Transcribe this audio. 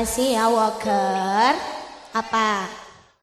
kasih ya Walker. Apa?